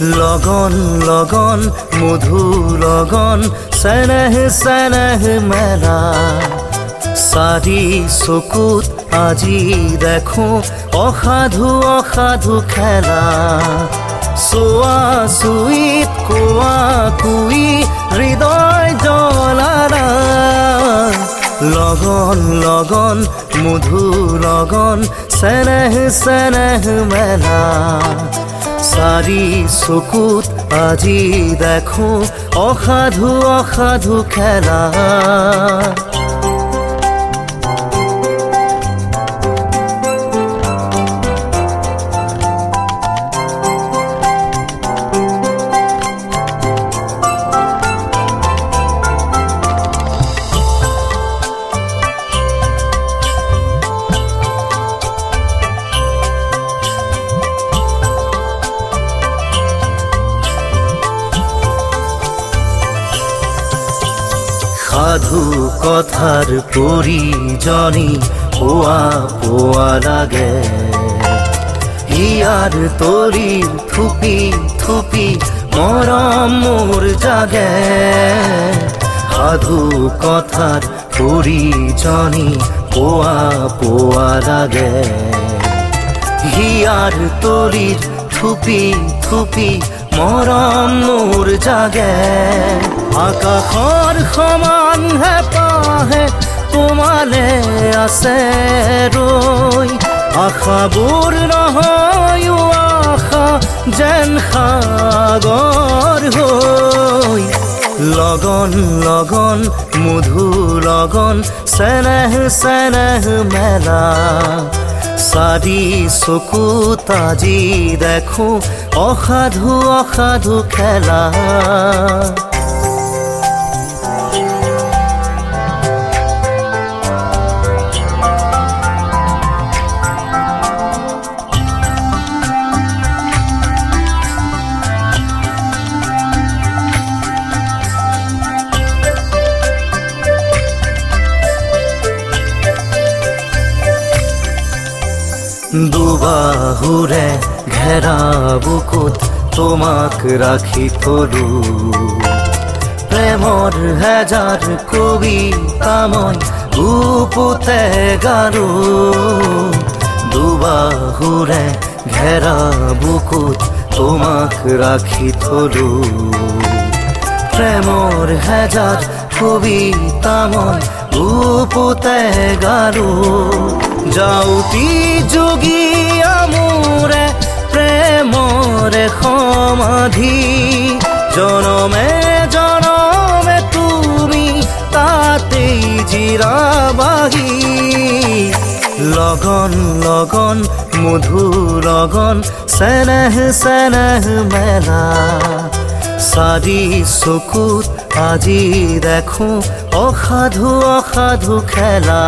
লগন লগন মধু লগন চেনেহ চেনেহ মেলা। চাৰি চকুত আজি দেখো অসাধু অসাধু খেলা। চোৱা চুইত কোৱা কুই হৃদয় জ্বলাৰা লগন লগন মধু লগন চেনেহ চেনেহ মেলা। চাৰি চকুত আজি দেখো অসাধু অসাধু খেলা। সাধু কথার পরিজনী পোয়া পোয়া লাগে। ইয়ার তরি থুপি থুপি মরম মোর জাগে। সাধু কথার পরিজনী পোয়া পোয়া লাগে। হিয়ার তরির থুপি থুপি মৰম মোৰ জাগে। আকাশৰ সমান হেঁপাহে তোমালে আছে ৰৈ। আশাবোৰ নহয় আশা যেন সাগৰ হৈ। লগন লগন মধু লগন চেনেহ চেনেহ মেলা। চাৰি চকুত আজি দেখো অসাধু অসাধু খেলা। দুবাহুরে ঘেরা বুকুত তোমাক রাখি থলু। প্রেমর হাজার কবি তামন বুকুতে গারু। দুবাহুরে ঘেরা বুকুত তোমাক রাখি থলু। প্রেমর হাজার কবি তামন বুকুতে গারু। যাওঁতি যোগীয়া মোৰে প্ৰেমৰে সমাধি। জনমে জনমে তুমি তাতেই জিৰাবাহি। লগন লগন মধু লগন চেনেহ চেনেহ মেলা। চাৰি চকুত আজি দেখো অসাধু অসাধু খেলা।